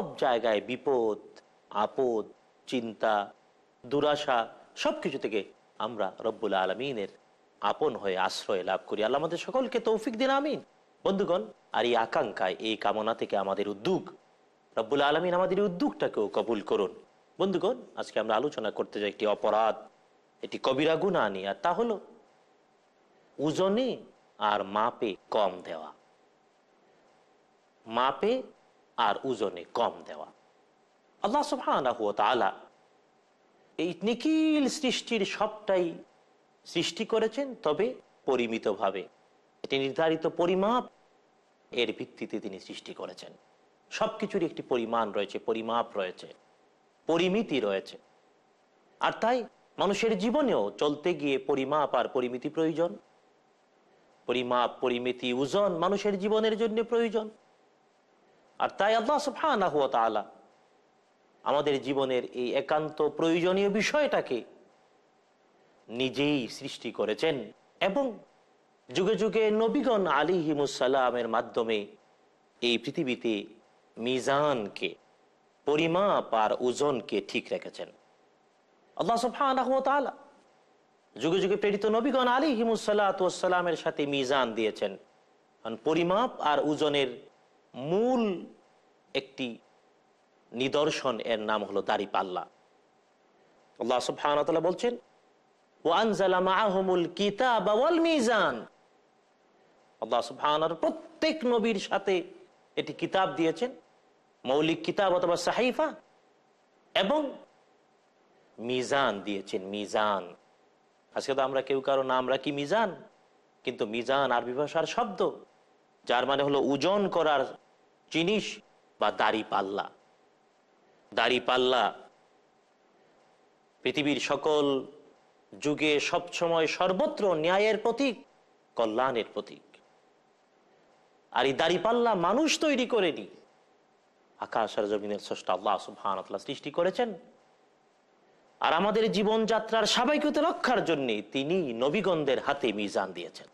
সব জায়গায় বিপদ, আপদ, চিন্তা, দুরাশা সব কিছু থেকে আমরা রব্বুল আলমিনের আপন হয়ে আশ্রয় লাভ করি। আল্লাহ আমাদের সকলকে তৌফিক দিন, আমিন। বন্ধুগণ, আর এই আকাঙ্ক্ষায়, এই কামনা থেকে আমাদের উদ্যোগ, রব্বুল আলমিন আমাদের উদ্যোগটাকেও কবুল করুন। বন্ধুগণ, আজকে আমরা আলোচনা করতে যাই একটি অপরাধ এটি কবিরা গুণা আনি আর তা হলো ওজনে আর মাপে কম দেওয়া। মাপে আর ওজনে কম দেওয়া। আল্লাহ তাআলা এই নিখিল সৃষ্টির সবটাই সৃষ্টি করেছেন, তবে পরিমিতভাবে। এটি নির্ধারিত পরিমাপ এর ভিত্তিতে তিনি সৃষ্টি করেছেন। সব কিছুর একটি পরিমাণ রয়েছে, পরিমাপ রয়েছে, পরিমিতি রয়েছে। আর তাই মানুষের জীবনেও চলতে গিয়ে পরিমাপ আর পরিমিতি প্রয়োজন। পরিমাপ, পরিমিতি ওজন মানুষের জীবনের জন্য প্রয়োজন। আর তাই আল্লাহ সুবহানাহু ওয়া তাআলা আমাদের জীবনের এই একান্ত প্রয়োজনীয় বিষয়টাকে নিজেই সৃষ্টি করেছেন এবং যুগে যুগে নবীগণ আলী হিমুসাল্লামের মাধ্যমে এই পৃথিবীতে মিজানকে, পরিমাপ আর ওজনকে ঠিক রেখেছেন। আল্লাহ তাআলা যুগে যুগে প্রেরিত নবীগণ আলী হিমুসাল্লামের সাথে মিজান দিয়েছেন। পরিমাপ আর ওজনের মূল একটি নিদর্শন এর নাম হলো দাড়ি পাল্লা। আল্লাহ সুবহানাহু বলছেন প্রত্যেক নবীর সাথে এটি কিতাব দিয়েছেন, মৌলিক কিতাব অথবা সাহিফা, এবং মিজান দিয়েছেন, মিজান। আজকে তো আমরা কেউ কারও নাম রাখি মিজান, কিন্তু মিজান আরবি ভাষার শব্দ। যার মানে হলো ওজন করার জিনিস বা দাড়ি পাল্লা। দাড়ি পাল্লা পৃথিবীর সকল যুগে সবসময় সর্বত্র ন্যায়ের প্রতীক, কল্যাণের প্রতীক। আর এই দাড়ি পাল্লা মানুষ তৈরি করেনি। আকাশ আর জমিনের স্রষ্টা আল্লাহ সুবহান সৃষ্টি করেছেন। আর আমাদের জীবনযাত্রার স্বাভাবিকতা রক্ষার জন্য তিনি নবীগণদের হাতে মিজান দিয়েছেন।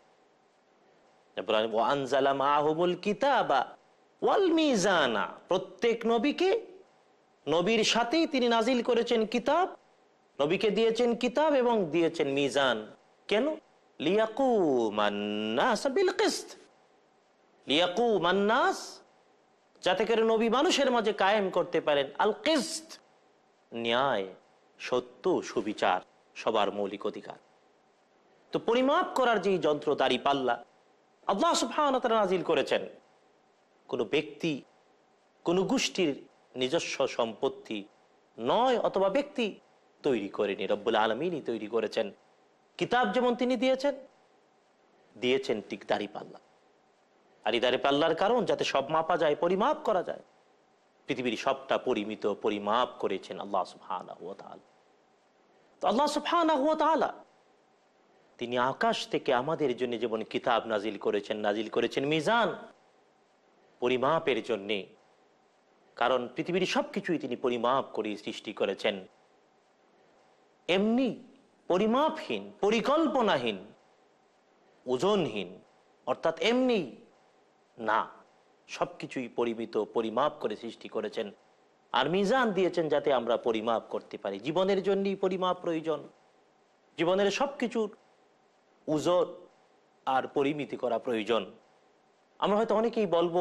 প্রত্যেক নবীকে, নবীর সাথেই তিনি নাজিল করেছেন কিতাব, নবীকে দিয়েছেন কিতাব এবং দিয়েছেন মিজান। কেন? মান্নাস যাতে করে নবী মানুষের মাঝে কায়েম করতে পারেন। আল কিস্ত, ন্যায়, সত্য, সুবিচার, সবার মৌলিক অধিকার। তো পরিমাপ করার যে যন্ত্র দাড়ি পাল্লা আল্লাহ সুবহানাহু নাজিল করেছেন। কোনো ব্যক্তি, কোনো গোষ্ঠীর নিজস্ব সম্পত্তি নয় অথবা ব্যক্তি তৈরি করেনি, রব্বুল আলমিনই তৈরি করেছেন। কিতাব যেমন তিনি দিয়েছেন দিয়েছেন ঠিক দাড়ি পাল্লা। আর এই দাড়ি পাল্লার কারণ, যাতে সব মাপা যায়, পরিমাপ করা যায়। পৃথিবীর সবটা পরিমিত, পরিমাপ করেছেন আল্লাহ সুফান আল্লাহ সুফান তিনি আকাশ থেকে আমাদের জন্য যেমন কিতাব নাজিল করেছেন নাজিল করেছেন মিজান পরিমাপের জন্যে। কারণ পৃথিবীর সবকিছুই তিনি পরিমাপ করে সৃষ্টি করেছেন। এমনি পরিমাপহীন, পরিকল্পনাহীন, ওজনহীন, অর্থাৎ এমনি না, সবকিছুই পরিমিত, পরিমাপ করে সৃষ্টি করেছেন। আর মিজান দিয়েছেন যাতে আমরা পরিমাপ করতে পারি। জীবনের জন্যই পরিমাপ প্রয়োজন। জীবনের সবকিছুর ওজন আর পরিমিতি করা প্রয়োজন। আমরা হয়তো অনেকেই বলব,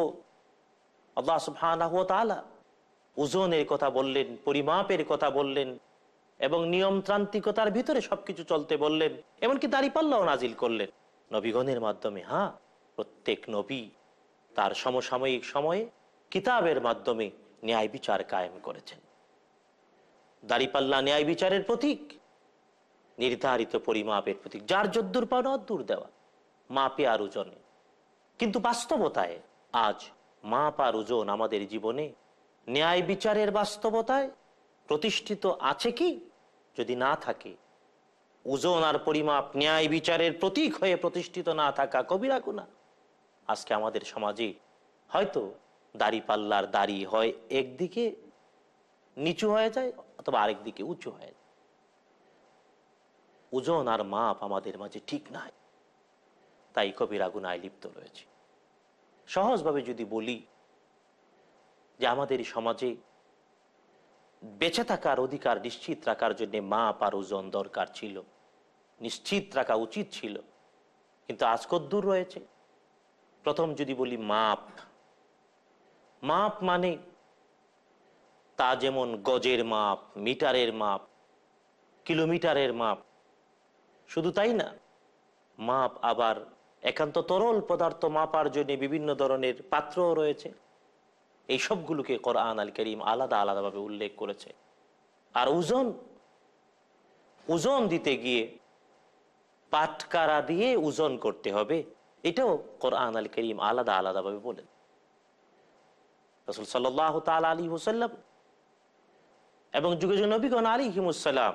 আল্লাহ সুবহানাহু ওয়া তাআলা ওজনের কথা বললেন, পরিমাপের কথা বললেন এবং নিয়মতান্ত্রিকতার ভিতরে সবকিছু চলতে বললেন, এমনকি দাঁড়িপাল্লাও নাজিল করলেন। নবীগণের মাধ্যমে হ্যাঁ প্রত্যেক নবী তার সমসাময়িক সময়ে কিতাবের মাধ্যমে ন্যায় বিচার কায়েম করেছেন। দাঁড়িপাল্লা ন্যায় বিচারের প্রতীক নির্ধারিত পরিমাপের প্রতীক, যার যদ্দুর পাওয়া অদ্দুর দেওয়া, মাপে আর ওজনে কিন্তু বাস্তবতায় আজ মাপ আর ওজন আমাদের জীবনে ন্যায় বিচারের বাস্তবতায় প্রতিষ্ঠিত আছে কি? যদি না থাকে, ওজন আর পরিমাপ ন্যায় বিচারের প্রতীক হয়ে প্রতিষ্ঠিত না থাকা কবিরা গুণা আজকে আমাদের সমাজে হয়তো দাড়ি পাল্লার দাড়ি হয় একদিকে নিচু হয়ে যায় অথবা আরেক দিকে উঁচু হয়ে যায়। ওজন আর মাপ আমাদের মাঝে ঠিক নাই। তাই কবির গুনায় লিপ্ত রয়েছে। সহজভাবে যদি বলি যে আমাদের সমাজে বেঁচে থাকার অধিকার নিশ্চিত রাখার জন্য মাপ আর ওজন দরকার ছিল, নিশ্চিত রাখা উচিত ছিল। কিন্তু আজ দূর রয়েছে। প্রথম যদি বলি মাপ মাপ মানে তা যেমন গজের মাপ, মিটারের মাপ, কিলোমিটারের মাপ শুধু তাই না, মাপ আবার একান্ত তরল পদার্থ মাপার জন্য বিভিন্ন ধরনের পাত্রও রয়েছে। এই সবগুলোকে কোরআন আল করিম আলাদা আলাদাভাবে উল্লেখ করেছে। আর ওজন ওজন দিতে গিয়ে পাটকারা দিয়ে ওজন করতে হবে, এটাও কোরআন আল করিম আলাদা আলাদাভাবে বলেন। রসুল সাল্লাহ তাল আলী হুসাল্লাম এবং যুগে যুগ নবীগণ আলী হিমুসাল্লাম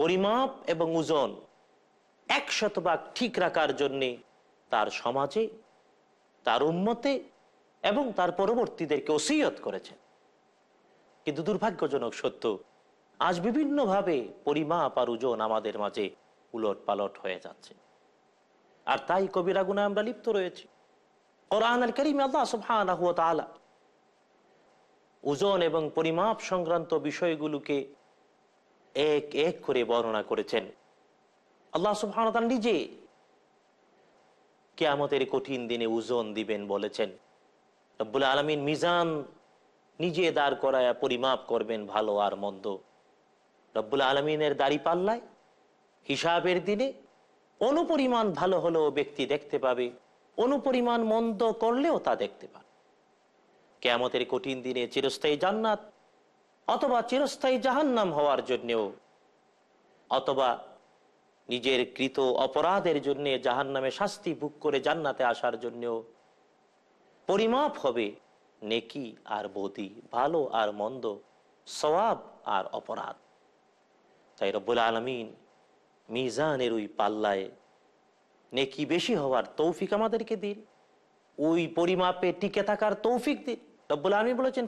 পরিমাপ এবং ওজন এক শতভাগ ঠিক রাখার জন্যে তার সমাজে, তার উন্মতে এবং তার পরবর্তীদেরকে ওসিয়ত করেছেন। কিন্তু দুর্ভাগ্যজনক সত্য, আজ বিভিন্নভাবে পরিমাপ আর ওজন আমাদের মাঝে উলট পালট হয়ে যাচ্ছে। আর তাই কবিরা গুণা আমরা লিপ্ত রয়েছি। ওজন এবং পরিমাপ সংক্রান্ত বিষয়গুলোকে এক এক করে বর্ণনা করেছেন। আল্লাহ তাআলা নিজে কেয়ামতের কঠিন দিনে ওজন দিবেন বলেছেন। রব্বুল আলমিন মিজান নিজে দাঁড় করায়া পরিমাপ করবেন ভালো আর মন্দ। রব্বুল আলমিনের দাড়ি পাল্লায় হিসাবের দিনে অনুপরিমাণ ভালো হলেও ব্যক্তি দেখতে পাবে, অনুপরিমাণ মন্দ করলেও তা দেখতে পাবে। কেয়ামতের কঠিন দিনে চিরস্থায়ী জান্নাত অথবা চিরস্থায়ী জাহান্নাম হওয়ার জন্যেও, অথবা নিজের কৃত অপরাধের জন্য জাহান্নামে শাস্তি ভোগ করে জান্নাতে আসার জন্যও পরিমাপ হবে নেকি আর বদি, ভালো আর মন্দ, সওয়াব আর অপরাধ। তাই রব্বুল আলমিন মিজানের ওই পাল্লায় নেকি বেশি হওয়ার তৌফিক আমাদেরকে দিন, ওই পরিমাপে টিকে থাকার তৌফিক দিন। রব্বুল আলমী বলেছেন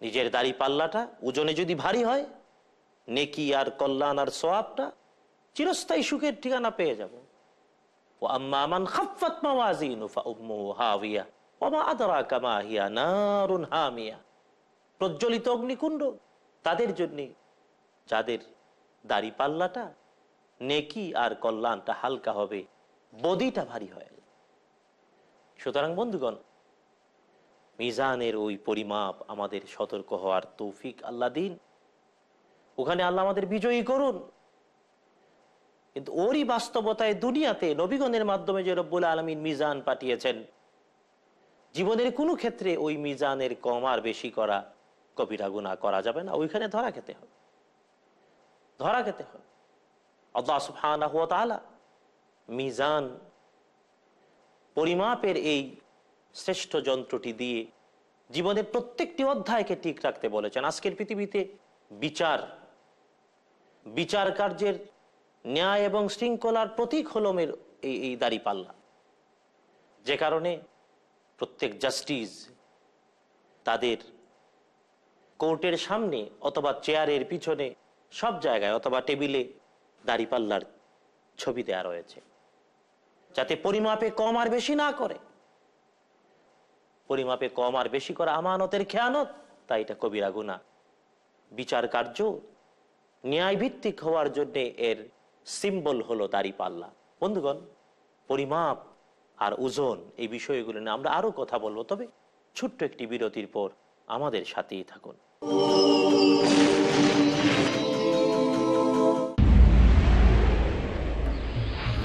নিজের দাড়ি পাল্লাটা ওজনে যদি ভারী হয়, নেকি আর কল্যাণ আর সোয়াবটা চিরস্থায়ী সুখের ঠিকানা পেয়ে যাব। প্রজ্বলিত অগ্নিকুণ্ড তাদের জন্যে, যাদের দাড়ি পাল্লাটা নেকি আর কল্যাণটা হালকা হবে বদিটা ভারী হয়ে সুতরাং বন্ধুগণ, মিজানের ওই পরিমাপ আমাদের সতর্ক হওয়ার তৌফিক আল্লাহ দিন। ওখানে আল্লাহ আমাদের বিজয়ী করুন। কিন্তু ওরই বাস্তবতায় দুনিয়াতে নবীগণের মাধ্যমে যে রব্বুল আলমিন মিজান পাঠিয়েছেন, জীবনের কোনো ক্ষেত্রে ওই মিজানের কম আর বেশি করা কবিরা গুণা করা যাবে না। ওইখানে ধরা খেতে হবে। ধরা খেতে হবে। আল্লাহ মিজান পরিমাপের এই শ্রেষ্ঠ যন্ত্রটি দিয়ে জীবনের প্রত্যেকটি অধ্যায়কে ঠিক রাখতে বলেছেন। আজকের পৃথিবীতে বিচার বিচার কার্যের ন্যায় এবং শৃঙ্খলার প্রতীক হলমের এই এই দাড়িপাল্লা যে কারণে প্রত্যেক জাস্টিস তাদের কোর্টের সামনে অথবা চেয়ারের পিছনে সব জায়গায় অথবা টেবিলে দাড়িপাল্লার ছবি দেয়া রয়েছে। যাতে পরিমাপে কম আর বেশি না করে। পরিমাপে কম আর বেশি করা আমানতের খেয়ানত তাই এটা কবিরা গুণা বিচার কার্য ন্যায় ভিত্তিক হওয়ার জন্য এর সিম্বল হলো দাড়ি পাল্লা। বন্ধুগণ, পরিমাপ আর ওজন এই বিষয়গুলো নিয়ে আমরা আরও কথা বলব, তবে ছোট্ট একটি বিরতির পর আমাদের সাথেই থাকুন।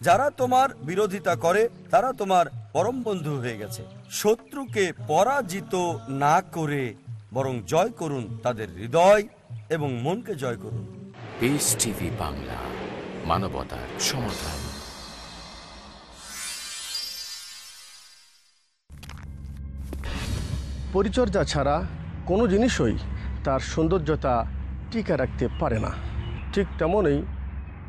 যারা তোমার বিরোধিতা করে তারা তোমার পরম বন্ধু হয়ে গেছে। শত্রুকে পরাজিত না করে বরং জয় করুন তাদের হৃদয় এবং মনকে জয় করুন। বাংলা মানবতার সমাধান। পরিচর্যা ছাড়া কোনো জিনিসই তার সৌন্দর্যতা টিকে রাখতে পারে না। ঠিক তেমনই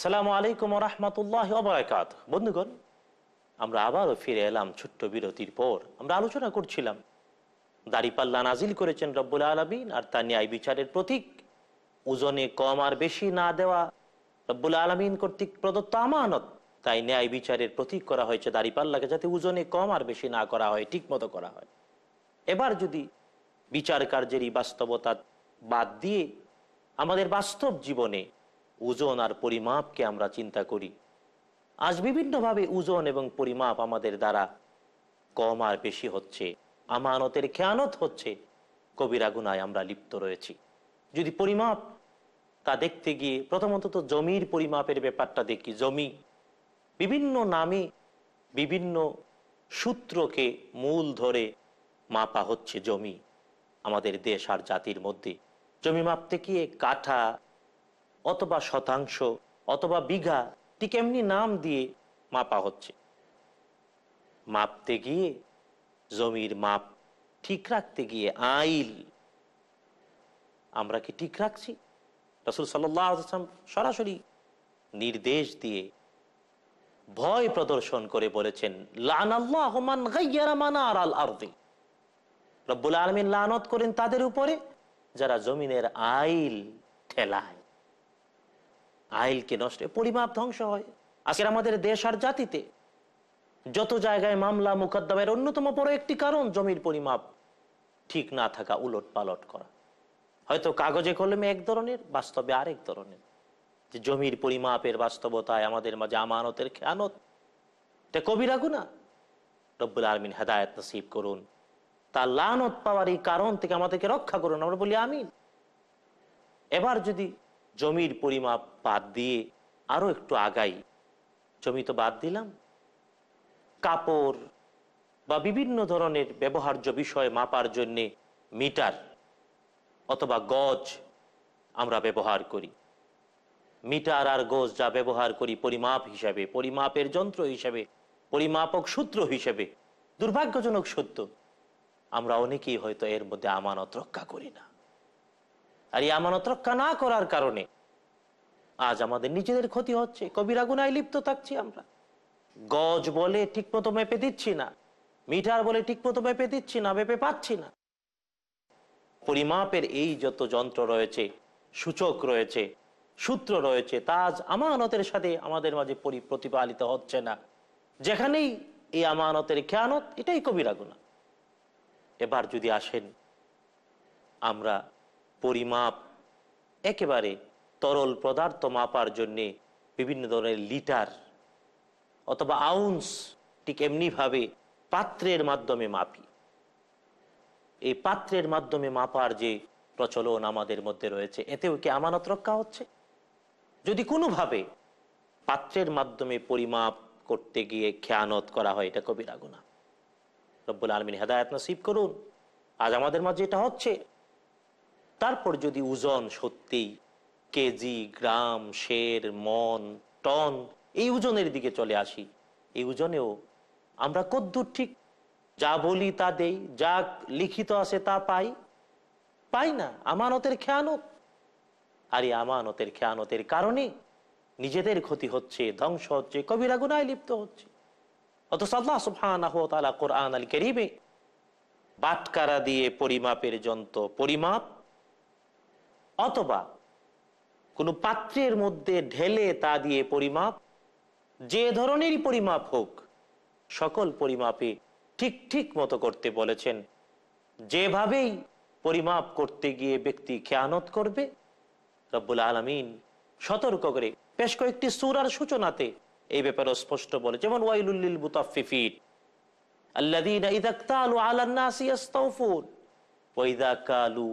আসসালামু আলাইকুম রহমতুল্লাহ অবরাকাত বন্ধুগণ, আমরা আবারও ফিরে এলাম ছোট্ট বিরতির পর। আমরা আলোচনা করছিলাম, দাড়িপাল্লা নাজিল করেছেন রব্বুল আলমিন আর তার ন্যায় বিচারের প্রতীক, ওজনে কম আর বেশি না দেওয়া রব্বুল আলমিন কর্তৃক প্রদত্ত আমানত। তাই ন্যায় বিচারের প্রতীক করা হয়েছে দাড়িপাল্লাকে যাতে ওজনে কম আর বেশি না করা হয় ঠিক মতো করা হয়। এবার যদি বিচার কার্যেরই বাস্তবতা বাদ দিয়ে আমাদের বাস্তব জীবনে ওজন আর পরিমাপকে আমরা চিন্তা করি। আজ বিভিন্নভাবে ওজন এবং পরিমাপ আমাদের দ্বারা কম আর বেশি হচ্ছে। আমানতের খেয়ানত হচ্ছে। কবিরা গুনায় আমরা লিপ্ত রয়েছি। যদি পরিমাপ তা দেখতে গিয়ে প্রথমত তো জমির পরিমাপের ব্যাপারটা দেখি। জমি বিভিন্ন নামে বিভিন্ন সূত্রকে মূল ধরে মাপা হচ্ছে জমি। আমাদের দেশ আর জাতির মধ্যে। জমি মাপতে গিয়ে কাঠা অথবা শতাংশ অথবা বিঘা, ঠিক এমনি নাম দিয়ে মাপা হচ্ছে। মাপতে গিয়ে, জমির মাপ ঠিক রাখতে গিয়ে আইল। আমরা কি ঠিক রাখছি? রসুল সাল্লাম সরাসরি নির্দেশ দিয়ে ভয় প্রদর্শন করে বলেছেন লানত করেন তাদের উপরে, যারা জমিনের আইল ঠেলায়। আইলকে নষ্ট পরিমাপ ধ্বংস হয়। আজকের আমাদের দেশ আর জাতিতে যত জায়গায় মামলা মোকদ্দমের অন্যতম বড় একটি কারণ জমির পরিমাপ ঠিক না থাকা উলট পালট করা। হয়তো কাগজে কলমে এক ধরনের, বাস্তবে আরেক ধরনের। যে জমির পরিমাপের বাস্তবতায় আমাদের মাঝে আমানতের খেয়ানত। এটা কবিরা গুণা রব্বুল আলমিন হেদায়ত নসিব করুন। তা লানত পাওয়ার এই কারণ থেকে আমাদেরকে রক্ষা করুন। আমরা বলি আমিন। এবার যদি জমির পরিমাপ বাদ দিয়ে আরও একটু আগাই। জমি তো বাদ দিলাম। কাপড় বা বিভিন্ন ধরনের ব্যবহার্য বিষয় মাপার জন্যে মিটার অথবা গজ আমরা ব্যবহার করি। মিটার আর গজ যা ব্যবহার করি পরিমাপ হিসাবে, পরিমাপের যন্ত্র হিসাবে, পরিমাপক সূত্র হিসেবে, দুর্ভাগ্যজনক সত্য। আমরা অনেকেই হয়তো এর মধ্যে আমানত রক্ষা করি না। আর এই আমানত রক্ষা না করার কারণে আজ আমাদের নিজেদের ক্ষতি হচ্ছে। কবিরা গুনায় লিপ্ত থাকছি আমরা। গজ বলে ঠিক মতো মেপে দিচ্ছি না। মিটার বলে ঠিক মতো মেপে দিচ্ছি না, মেপে পাচ্ছি না। পরিমাপের এই যত যন্ত্র রয়েছে, সূচক রয়েছে, সূত্র রয়েছে, তা আজ আমানতের সাথে আমাদের মাঝে পরি- প্রতিপালিত হচ্ছে না। যেখানেই এই আমানতের খেয়ানত, এটাই কবিরা গুণা এবার যদি আসেন, আমরা পরিমাপ একেবারে তরল পদার্থ মাপার জন্যে বিভিন্ন ধরনের লিটার অথবা আউন্স ঠিক এমনিভাবে পাত্রের মাধ্যমে মাপি। এই পাত্রের মাধ্যমে মাপার যে প্রচলন আমাদের মধ্যে রয়েছে, এতেও কি আমানত রক্ষা হচ্ছে? যদি কোনোভাবে পাত্রের মাধ্যমে পরিমাপ করতে গিয়ে খেয়ানত করা হয়, এটা কবিরা গুণা রব্বুল আলমিন হেদায়ত নসিব করুন। আজ আমাদের মাঝে এটা হচ্ছে। তারপর যদি ওজন সত্যি কেজি, গ্রাম, শের, মন, টন, এই ওজনের দিকে চলে আসি, এই ওজনেও আমরা কদ্দূর ঠিক যা বলি তা দেই, যা লিখিত আছে তা পাই। পাই না, আমানতের খেয়ানত। আর এই আমানতের খেয়ানতের কারণে নিজেদের ক্ষতি হচ্ছে, ধ্বংস হচ্ছে, কবিরা গুনায় লিপ্ত হচ্ছে। অথচ আল্লাহ কারীমে বাটকারা দিয়ে পরিমাপের যন্ত্র, পরিমাপ অথবা কোনো পাত্রের মধ্যে ঢেলে তা দিয়ে পরিমাপ, যে ধরনেরই পরিমাপ হোক, সকল পরিমাপে ঠিক ঠিক মতো করতে বলেছেন। যেভাবেই পরিমাপ করতে গিয়ে ব্যক্তি খেয়ানত করবে, রব্বুল আলমিন সতর্ক করে বেশ কয়েকটি সুরার সূচনাতে এই ব্যাপারে স্পষ্ট বলে, যেমন ওয়াইলুল্লিল মুতাফিফিন আল্লাযীনা ইযা ইক্তালু আলান নাসি ইস্তাওফুন ওয়া ইযা কালু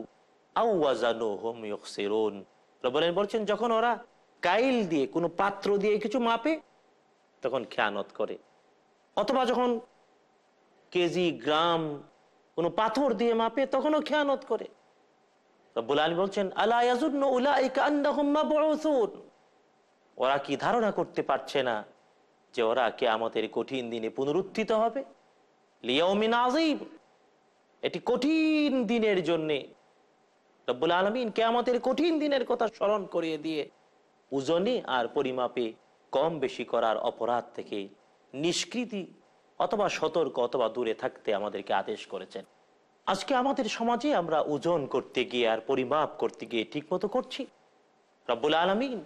বলেন বলছেন, যখন ওরা কাইল দিয়ে, কোনো পাত্র দিয়ে কিছু মাপে, তখন খেয়ানত করে। অথবা যখন কেজি, গ্রাম, কোনো পাথর দিয়ে মাপে, তখনও খেয়ানত করে। রব্বুল আলী বলছেন, আলা ইয়াজুন্নু উলাইকা আন্নাহুম মাবউসুন। ওরা কি ধারণা করতে পারছে না যে ওরা কে আমাদের কঠিন দিনে পুনরুত্থিত হবে? লিয়াউমিন আজিম এটি কঠিন দিনের জন্যে রব্বুল আলমিন কে আমাদের কঠিন দিনের কথা স্মরণ করিয়ে দিয়ে ওজনে আর পরিমাপে কম বেশি করার অপরাধ থেকে নিষ্কৃতি অথবা সতর্ক অথবা দূরে থাকতে আমাদেরকে আদেশ করেছেন। আজকে আমাদের সমাজে আমরা ওজন করতে গিয়ে আর পরিমাপ করতে গিয়ে ঠিক মতো করছি। রব্বুল আলমিন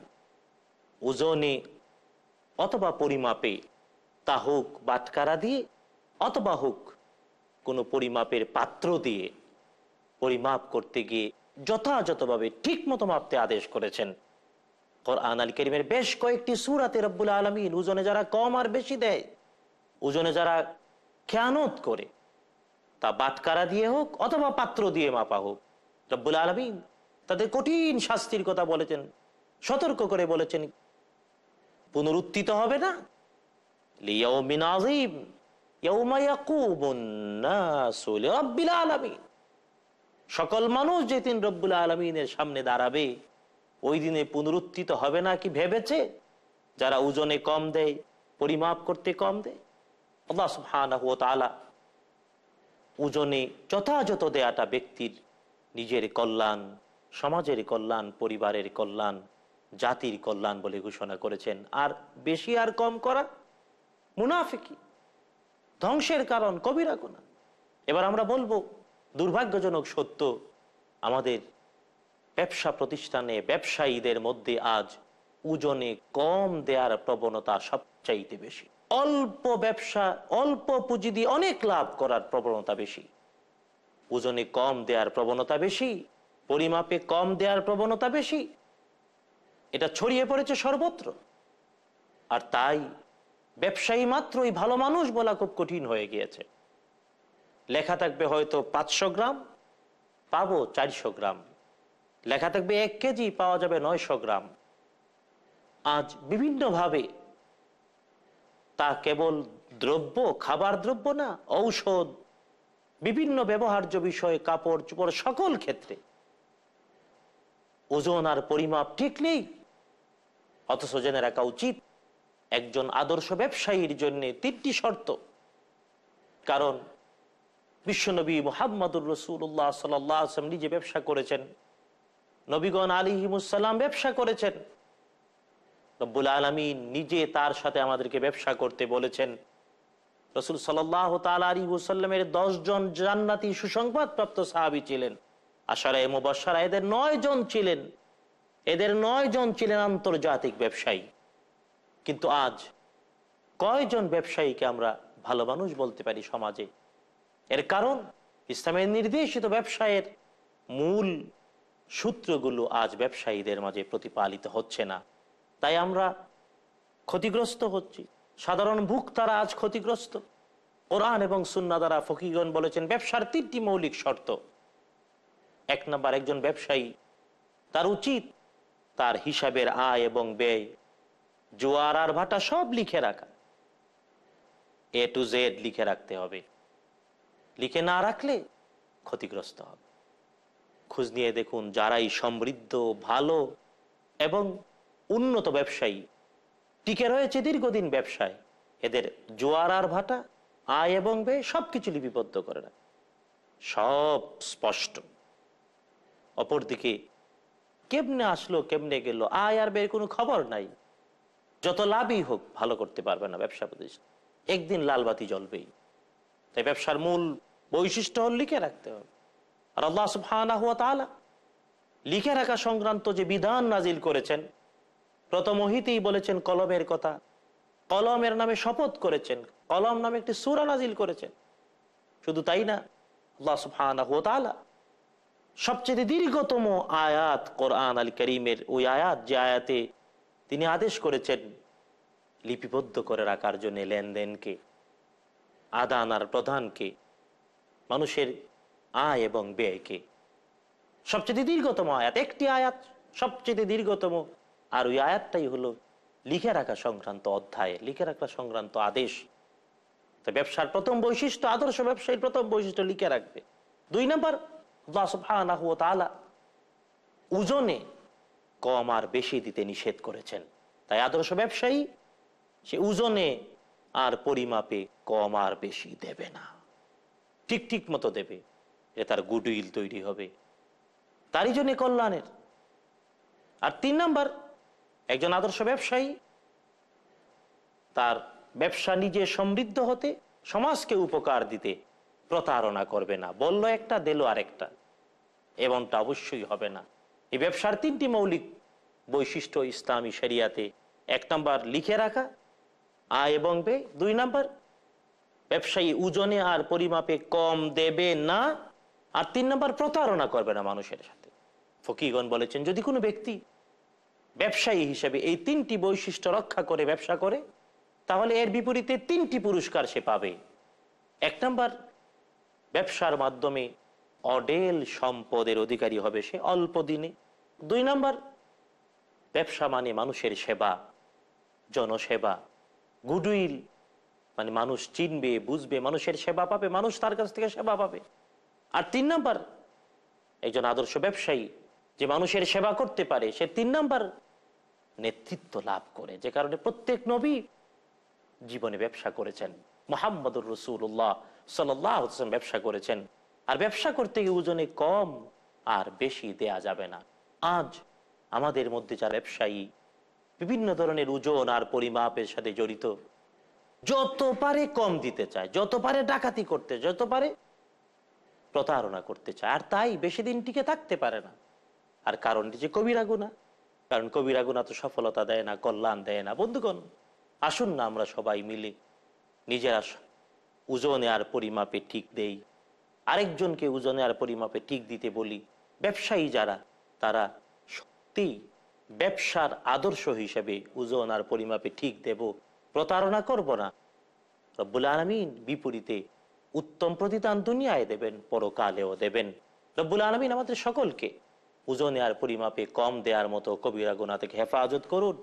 ওজনে অথবা পরিমাপে তা হোক বাটকারা দিয়ে অথবা হোক কোনো পরিমাপের পাত্র দিয়ে পরিমাপ করতে গিয়ে যথাযথভাবে ঠিক মতো মাপতে আদেশ করেছেন। কোরআন আল করিমের বেশ কয়েকটি সুরাতে রব্বুল আলমিন ওজনে যারা কম আর বেশি দেয়, ওজনে যারা খেয়ানত করে, তা বাটকারা দিয়ে হোক অথবা পাত্র দিয়ে মাপা হোক, রব্বুল আলমিন তাদের কঠিন শাস্তির কথা বলেছেন, সতর্ক করে বলেছেন। পুনরুত্থিত হবে না। লিয়াউমিন আযীম, ইয়াউমা ইয়াকুমুন নাসু লিরাব্বিল আলামিন। সকল মানুষ যেদিন রব্বুল আলমিনের সামনে দাঁড়াবে, ওই দিনে পুনরুত্থিত হবে না কি ভেবেছে? যারা ওজনে কম দেয়, পরিমাপ করতে কম দেয়। আল্লাহ ওজনে যথাযথ দেয়াটা ব্যক্তির নিজের কল্যাণ, সমাজের কল্যাণ, পরিবারের কল্যাণ, জাতির কল্যাণ বলে ঘোষণা করেছেন। আর বেশি আর কম করা মুনাফিকি, ধ্বংসের কারণ, কবিরা গুণা এবার আমরা বলব দুর্ভাগ্যজনক সত্য, আমাদের ব্যবসা প্রতিষ্ঠানে ব্যবসায়ীদের মধ্যে আজ ওজনে কম দেওয়ার প্রবণতা সবচাইতে বেশি। অল্প ব্যবসা, অল্প পুঁজি দিয়ে অনেক লাভ করার প্রবণতা বেশি। ওজনে কম দেওয়ার প্রবণতা বেশি, পরিমাপে কম দেওয়ার প্রবণতা বেশি। এটা ছড়িয়ে পড়েছে সর্বত্র। আর তাই ব্যবসায়ী মাত্রই ভালো মানুষ বলা খুব কঠিন হয়ে গিয়েছে। লেখা থাকবে হয়তো পাঁচশো গ্রাম, পাবো চারশো গ্রাম। লেখা থাকবে এক কেজি, পাওয়া যাবে নয়শো গ্রাম। আজ বিভিন্নভাবে তা কেবল দ্রব্য, খাবার দ্রব্য না, ঔষধ, বিভিন্ন ব্যবহার্য বিষয়ে কাপড় চোপড় সকল ক্ষেত্রে ওজন আর পরিমাপ ঠিক নেই, অথচ জেনে রাখা উচিত একজন আদর্শ ব্যবসায়ীর জন্য তিনটি শর্ত। কারণ বিশ্বনবী মোহাম্মদুর রসুল্লাহ সাল্লাম নিজে ব্যবসা করেছেন। নবীগণ আলিহিমুসাল্লাম ব্যবসা করেছেন। রব্বুল আলমী নিজে তার সাথে আমাদেরকে ব্যবসা করতে বলেছেন। রসুল সাল্লাহ তাল আলী হুসাল্লামের দশ জন জান্নাতি সুসংবাদপ্রাপ্ত সাহাবি ছিলেন। আশারায় মুবাসারা এদের নয় জন ছিলেন। এদের নয় জন ছিলেন আন্তর্জাতিক ব্যবসায়ী। কিন্তু আজ কয়জন ব্যবসায়ীকে আমরা ভালো মানুষ বলতে পারি সমাজে? এর কারণ ইসলামের নির্দেশিত ব্যবসায়ের মূল সূত্রগুলো আজ ব্যবসায়ীদের মাঝে প্রতিপালিত হচ্ছে না। তাই আমরা ক্ষতিগ্রস্ত হচ্ছি। সাধারণ ভুক তারা আজ ক্ষতিগ্রস্ত। কোরআন এবং সুন্না দ্বারা ফকিগণ বলেছেন, ব্যবসার তিনটি মৌলিক শর্ত। এক নম্বর, একজন ব্যবসায়ী তার উচিত তার হিসাবের আয় এবং ব্যয়, জোয়ার আর ভাটা সব লিখে রাখা। এ টু জেড লিখে রাখতে হবে। লিখে না রাখলে ক্ষতিগ্রস্ত হবে। খোঁজ নিয়ে দেখুন যারাই সমৃদ্ধ, ভালো এবং উন্নত ব্যবসায়ী, টিকে রয়েছে দীর্ঘদিন ব্যবসায়, এদের জোয়ার আর ভাটা, আয় এবং ব্যয় সবকিছু লিপিবদ্ধ করে না সব স্পষ্ট। অপরদিকে, কেমনে আসলো, কেমনে গেল, আয় আর ব্যয়ের কোনো খবর নাই। যত লাভই হোক, ভালো করতে পারবে না ব্যবসা প্রতিষ্ঠান। একদিন লালবাতি জ্বলবেই। তাই ব্যবসার মূল বৈশিষ্ট্য হল লিখে রাখতে হবে। আর আল্লাহ সুবহানাহু ওয়া তাআলা লিখে রাখা সংক্রান্ত যে বিধান নাজিল করেছেন, প্রথম ওহিতেই বলেছেন কলমের কথা। কলমের নামে শপথ করেছেন, কলম নামে একটি সূরা নাজিল করেছেন। শুধু তাই না, আল্লাহ সুবহানাহু ওয়া তাআলা সবচেয়ে দীর্ঘতম আয়াত কোরআন আল করিমের ওই আয়াত, যে আয়াতে তিনি আদেশ করেছেন লিপিবদ্ধ করে রাখার জন্য লেনদেনকে, আদান আর প্রধানকে মানুষের আয় এবং ব্যয়কে। সবচেয়ে দীর্ঘতম আয়াত, একটি আয়াত, সবচেয়ে দীর্ঘতম। আর ওই আয়াতটাই হলো লিখে রাখা সংক্রান্ত অধ্যায়, লিখে রাখা সংক্রান্ত আদেশ। ব্যবসার প্রথম বৈশিষ্ট্য, আদর্শ ব্যবসায়ীর প্রথম বৈশিষ্ট্য লিখে রাখবে। দুই নম্বর সুবহানাহু ওজনে কম আর বেশি দিতে নিষেধ করেছেন। তাই আদর্শ ব্যবসায়ী সে ওজনে আর পরিমাপে কম আর বেশি দেবে না। ঠিক ঠিক মতো দেবে যে তার গুডউইল তৈরি হবে। তারই জন্য কল্যাণের। আর তিন নাম্বার, একজন আদর্শ ব্যবসায়ী, তার ব্যবসা নিজে সমৃদ্ধ হতে, সমাজকে উপকার দিতে প্রতারণা করবে না। বলল একটা, দিল আরেকটা। এমনটা অবশ্যই হবে না। এই ব্যবসার তিনটি মৌলিক বৈশিষ্ট্য ইসলামী শরিয়াতে। এক নাম্বার, লিখে রাখা। আয় এবং বে। দুই নাম্বার ব্যবসায়ী ওজনে আর পরিমাপে কম দেবে না। আর তিন নম্বর, প্রতারণা করবে না মানুষের সাথে। ফকিগণ বলেছেন, যদি কোনো ব্যক্তি ব্যবসায়ী হিসেবে এই তিনটি বৈশিষ্ট্য রক্ষা করে, ব্যবসা করে, তাহলে এর বিপরীতে তিনটি পুরস্কার সে পাবে। এক নম্বর, ব্যবসার মাধ্যমে অডেল সম্পদের অধিকারী হবে সে অল্প দিনে। দুই নম্বর, ব্যবসা মানে মানুষের সেবা, জনসেবা। গুডউইল মানে মানুষ চিনবে, বুঝবে, মানুষের সেবা পাবে, মানুষ তার কাছ থেকে সেবা পাবে। আর তিন নাম্বার, একজন আদর্শ ব্যবসায়ী যে মানুষের সেবা করতে পারে, সে তিন নাম্বার নেতৃত্ব লাভ করে। যে কারণে প্রত্যেক নবী জীবনে ব্যবসা করেছেন। মোহাম্মদুর রসুল্লাহ সাল্লাম ব্যবসা করেছেন। আর ব্যবসা করতে গিয়ে ওজনে কম আর বেশি দেয়া যাবে না। আজ আমাদের মধ্যে যারা ব্যবসায়ী, বিভিন্ন ধরনের ওজন আর পরিমাপের সাথে জড়িত যত পারে কম দিতে চায়, যত পারে ডাকাতি করতে যত পারে প্রতারণা করতে চায়। আর তাই বেশি দিন টিকে থাকতে পারে না। আর কারণটি যে কবিরা গুণা। কারণ কবিরা গুণা তো সফলতা দেয় না, কল্যাণ দেয় না। বন্ধুগণ, আসুন না আমরা সবাই মিলে নিজেরা ওজনে আর পরিমাপে ঠিক দেই। আরেকজনকে ওজনে আর পরিমাপে ঠিক দিতে বলি। ব্যবসায়ী যারা, তারা সত্যি ব্যবসার আদর্শ হিসেবে ওজন আর পরিমাপে ঠিক দেব। প্রতারণা করব না। রব্বুল আলমিন বিপরীতে উত্তম প্রতিদান দুনিয়ায় দেবেন, পরকালেও দেবেন। রব্বুল আলমিন আমাদের সকলকে ওজনে আর পরিমাপে কম দেওয়ার মতো কবিরা গোনা থেকে হেফাজত করুন।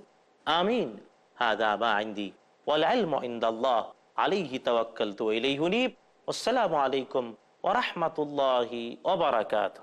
আমিন। হাদা বা আইন্দি ওয়ালাইন্দাল্লাহ আলিহি তাওয়াক্কাল তো এলেই হুনিব আসসালামু আলাইকুম ওরহমতুল্লাহি ওবরাকাতু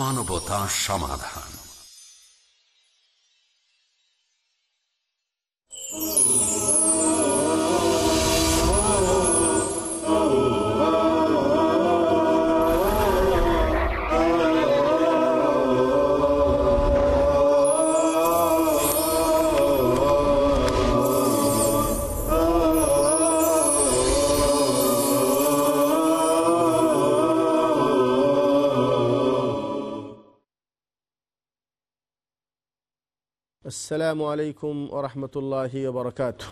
মানবতার সমাধান। السلام عليكم ورحمة الله وبركاته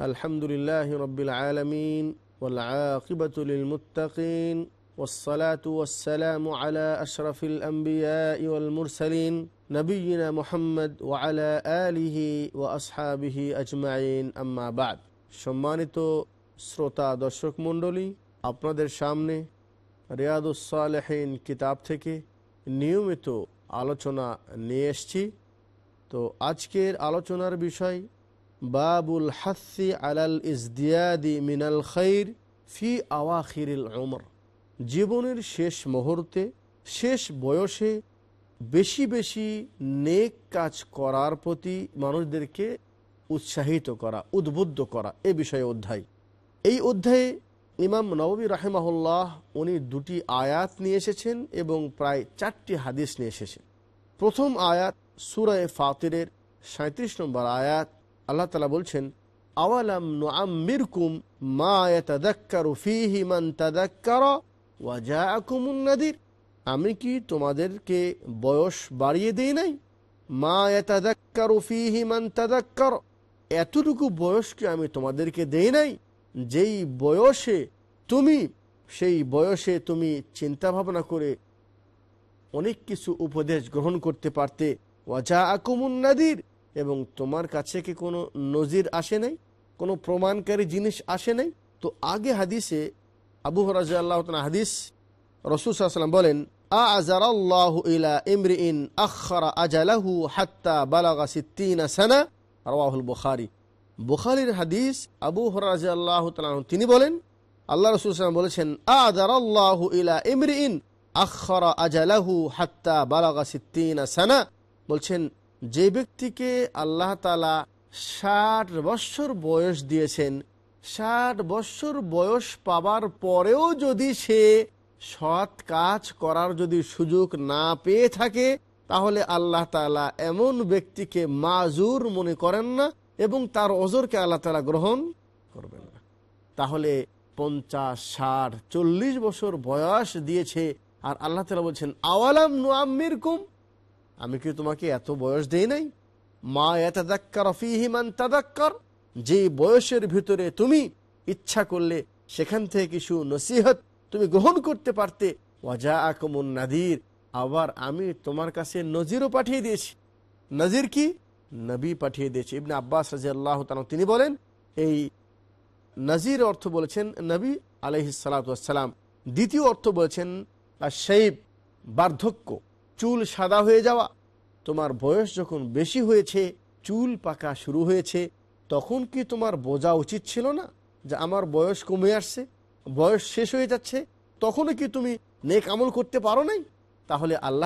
الحمد لله رب العالمين والعاقبة للمتقين والصلاة والسلام على أشرف الأنبياء والمرسلين نبينا محمد وعلى آله وأصحابه أجمعين أما بعد সম্মানিত শ্রোতা দর্শক মণ্ডলী আপনাদের সামনে রিয়াদুসালেহীন কিতাব থেকে নিয়মিত আলোচনা নিয়ে এসছি। তো আজকের আলোচনার বিষয়, বাবুল হাসি আলাল ইজদিয়াদি মিনাল খৈর ফি আওয়াখিরিল ওমর জীবনের শেষ মুহূর্তে, শেষ বয়সে বেশি বেশি নেক কাজ করার প্রতি মানুষদেরকে উৎসাহিত করা, উদ্বুদ্ধ করা এ বিষয়ে অধ্যায়। এই অধ্যায়ে ইমাম নবী রাহেমাহুল্লাহ উনি দুটি আয়াত নিয়ে এসেছেন এবং প্রায় চারটি হাদিস নিয়ে এসেছেন। প্রথম আয়াত সুরায় ফাতিরের সাঁত্রিশ নম্বর আয়াত, আল্লাহ তালা বলছেন, আওয়ালাম নুআম্মিরকুম মা আমি কি তোমাদেরকে বয়স বাড়িয়ে দেই নাই? মা এতটুকু বয়স কি আমি তোমাদেরকে দেই নাই? যেই বয়সে তুমি, সেই বয়সে তুমি চিন্তা ভাবনা করে অনেক কিছু উপদেশ গ্রহণ করতে পারতে। ওয়াজা আকুমুন নাদির, এবং তোমার কাছে কি কোনো নজির আসে নাই? কোনো প্রমাণকারী জিনিস আসে নাই? তো আগে হাদিসে আবু হরাজ আল্লাহ হাদিস রসুসাল্লাম বলেন আল্লাহ ইলা ইমরিন আখরা আজালাহু হাত্তা বালাগা সিদ্দিনা সানা রাহুল বুখারি। বুখারির হাদিস আবু হরাজ আল্লাহ তিনি বলেন, আল্লাহ রসুলাম বলেছেন ইলা আখরা আজালাহু হাত্তা সানা। বলছেন, যে ব্যক্তিকে আল্লাহ তালা ষাট বৎসর বয়স দিয়েছেন, ষাট বৎসর বয়স পাবার পরেও যদি সে সৎ কাজ করার যদি সুযোগ না পেয়ে থাকে, তাহলে আল্লাহ তালা এমন ব্যক্তিকে মাজুর মনে করেন না এবং তার অজরকে আল্লাহ তালা গ্রহণ করবেন না। তাহলে পঞ্চাশ, ষাট, চল্লিশ বছর বয়স দিয়েছে আর আল্লাহ তালা বলছেন, আওয়ালাম নুআমির কুম আমি কি তোমাকে এত বয়স দেই নাই? মা এতাদাক্কার ফিহিমান তাদাক্কার যে বয়সের ভিতরে তুমি ইচ্ছা করলে সেখান থেকে কিছু নসিহত তুমি গ্রহণ করতে পারতে। ওয়াজা আকমুন নাদির। আবার আমি তোমার কাছে নজিরও পাঠিয়ে দিয়েছি। নজির কি? নবী পাঠিয়ে দিয়েছে। ইবনে আব্বাস রাজি আল্লাহ তিনি বলেন, এই নজির অর্থ বলেছেন নবী আলহিসাল্লাম দ্বিতীয় অর্থ বলেছেন শৈব বার্ধক্য, চুল সাদা হয়ে যাওয়া। তোমার বয়স যখন বেশি হয়েছে, চুল পাকা শুরু হয়েছে, তখন কি তোমার বোঝা উচিত ছিল না যে আমার বয়স কমে আসছে, বয়স শেষ হয়ে যাচ্ছে, তখনও কি তুমি নেক আমল করতে পারো নাই? তাহলে আল্লাহ